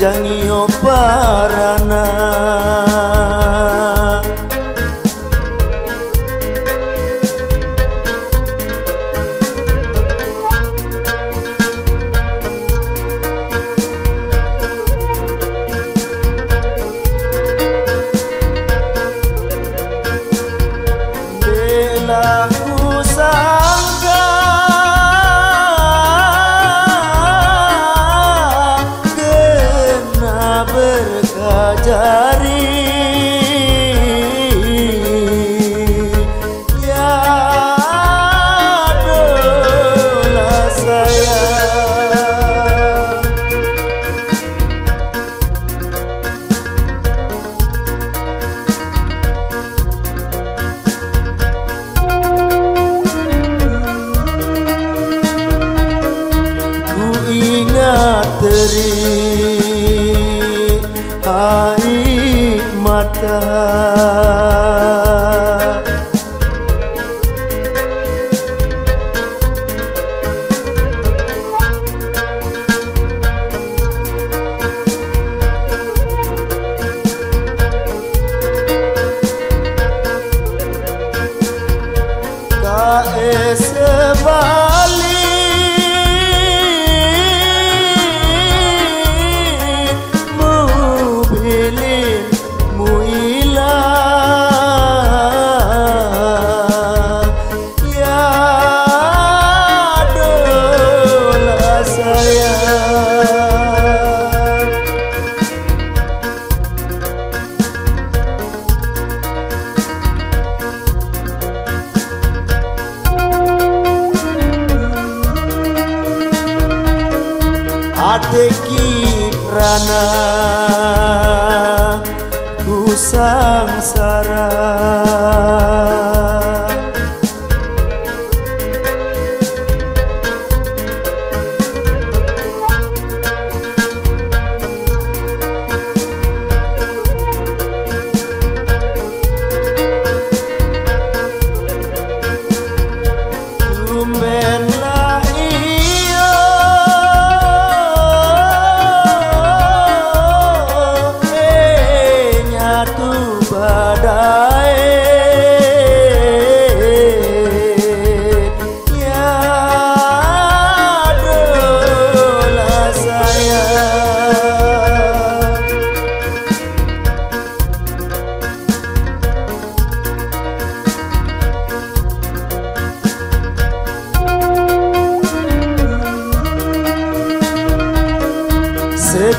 jangi oparana se va. ate kiprana ku samsara.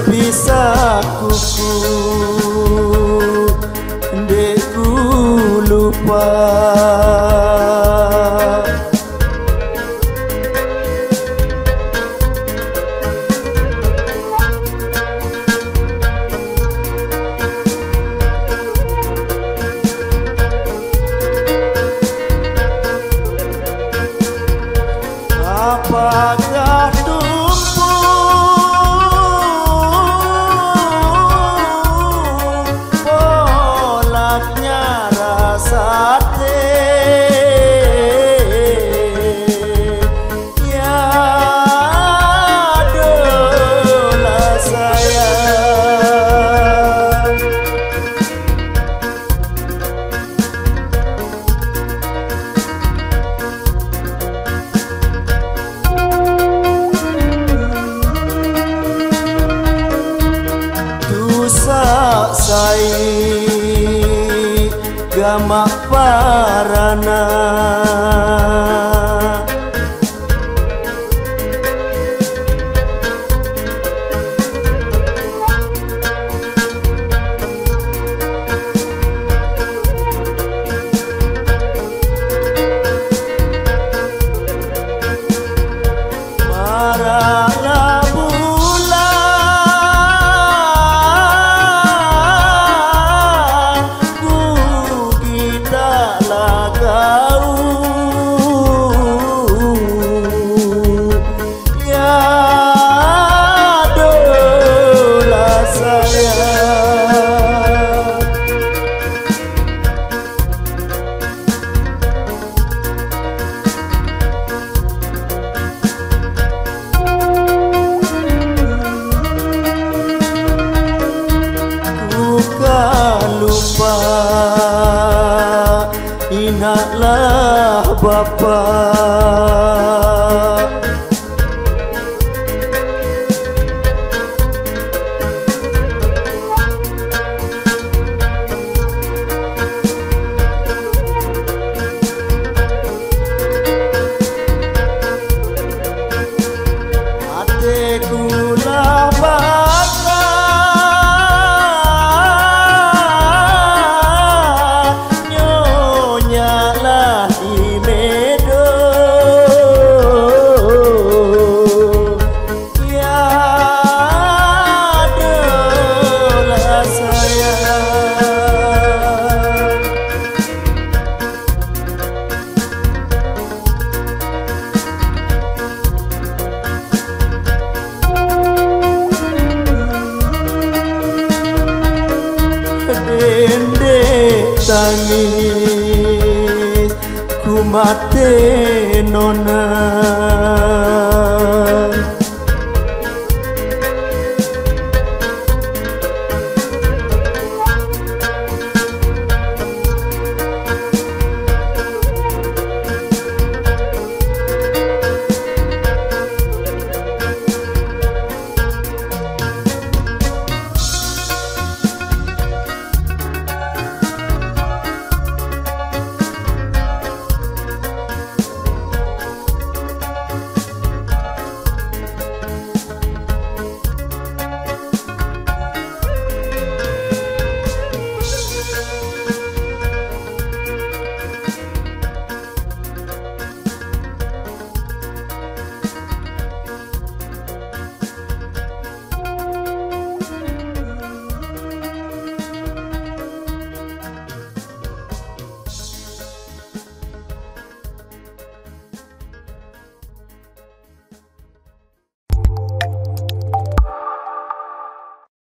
bisa kuku sai gamak parana. tahu Ingatlah කුමතේ නොනා